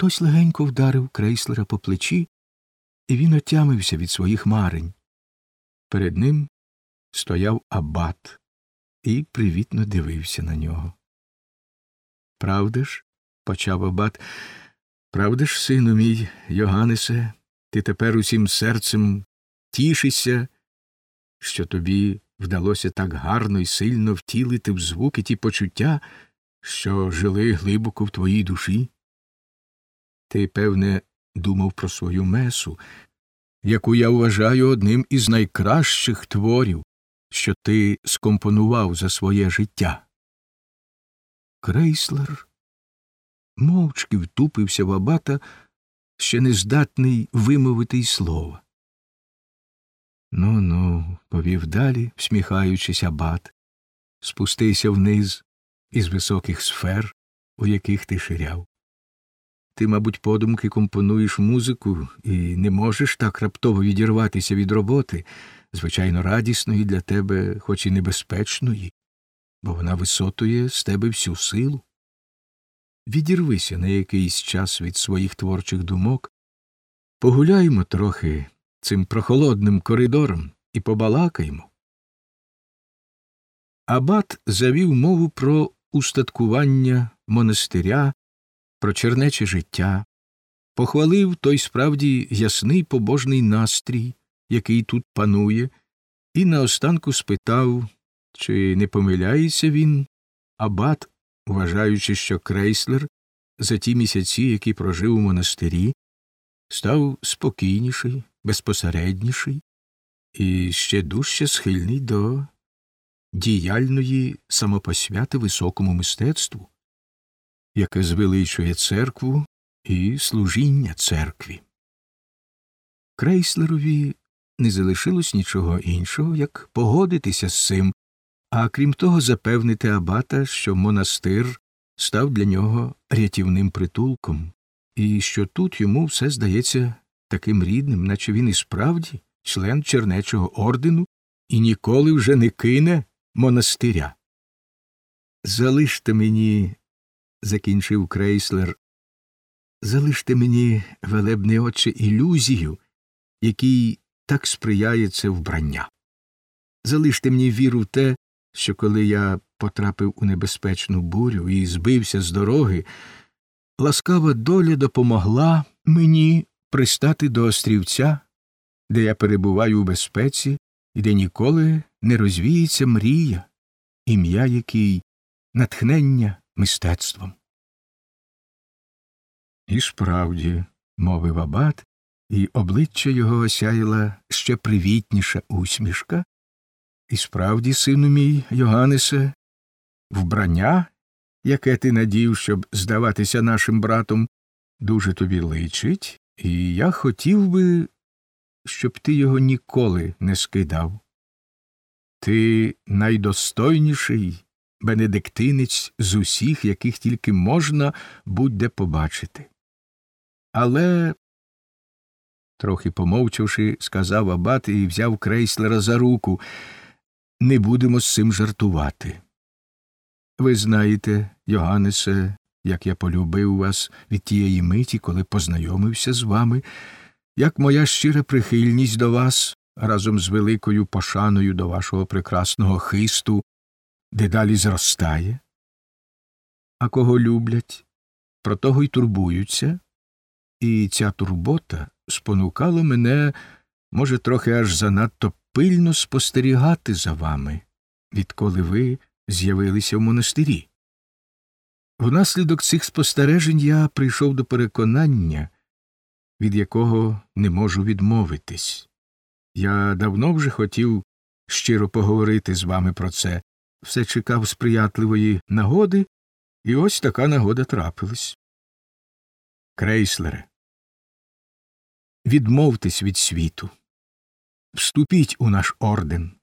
Хтось легенько вдарив крейслера по плечі, і він отямився від своїх марень. Перед ним стояв абат і привітно дивився на нього. Правда ж, почав абат, правда ж, сину мій, Йоганнесе, ти тепер усім серцем тішишся, що тобі вдалося так гарно і сильно втілити в звуки ті почуття, що жили глибоко в твоїй душі. Ти, певне, думав про свою месу, яку я вважаю одним із найкращих творів, що ти скомпонував за своє життя. Крейслер мовчки втупився в абата, ще не здатний вимовити й слова. Ну ну, повів далі, всміхаючись абат, спустися вниз із високих сфер, у яких ти ширяв. Ти, мабуть, подумки компонуєш музику і не можеш так раптово відірватися від роботи, звичайно, радісної для тебе, хоч і небезпечної, бо вона висотує з тебе всю силу. Відірвися на якийсь час від своїх творчих думок, погуляймо трохи цим прохолодним коридором і побалакаймо. Абат завів мову про устаткування монастиря, про чернече життя, похвалив той справді ясний побожний настрій, який тут панує, і наостанку спитав, чи не помиляється він, абат, вважаючи, що крейслер за ті місяці, які прожив у монастирі, став спокійніший, безпосередніший і ще дужче схильний до діяльної самопосвяти високому мистецтву, яке звеличує церкву і служіння церкві. Крейслерові не залишилось нічого іншого, як погодитися з цим, а крім того, запевнити абата, що монастир став для нього рятівним притулком, і що тут йому все здається таким рідним, наче він і справді член чернечого ордену і ніколи вже не кине монастиря. Залиште мені, закінчив крейслер, залиште мені, велебний отче, ілюзію, якій так сприяє це вбрання. Залиште мені віру в те, що коли я потрапив у небезпечну бурю і збився з дороги, ласкава доля допомогла мені пристати до острівця, де я перебуваю у безпеці і де ніколи не розвіється мрія, ім'я якій натхнення мистецтвом. І справді, мовив абат, і обличчя його осяяла ще привітніша усмішка. І справді, сину мій, Йоганнесе, вбрання, яке ти надів, щоб здаватися нашим братом, дуже тобі личить, і я хотів би, щоб ти його ніколи не скидав. Ти найдостойніший бенедиктинець з усіх, яких тільки можна будь-де побачити. Але, трохи помовчавши, сказав абат і взяв крейслера за руку не будемо з цим жартувати. Ви знаєте, Йоганнесе, як я полюбив вас від тієї миті, коли познайомився з вами, як моя щира прихильність до вас разом з великою пошаною до вашого прекрасного хисту дедалі зростає. А кого люблять, про того й турбуються, і ця турбота спонукала мене, може, трохи аж занадто пильно спостерігати за вами, відколи ви з'явилися в монастирі. Внаслідок цих спостережень я прийшов до переконання, від якого не можу відмовитись. Я давно вже хотів щиро поговорити з вами про це, все чекав сприятливої нагоди, і ось така нагода трапилась. Крейслере, відмовтесь від світу, вступіть у наш орден.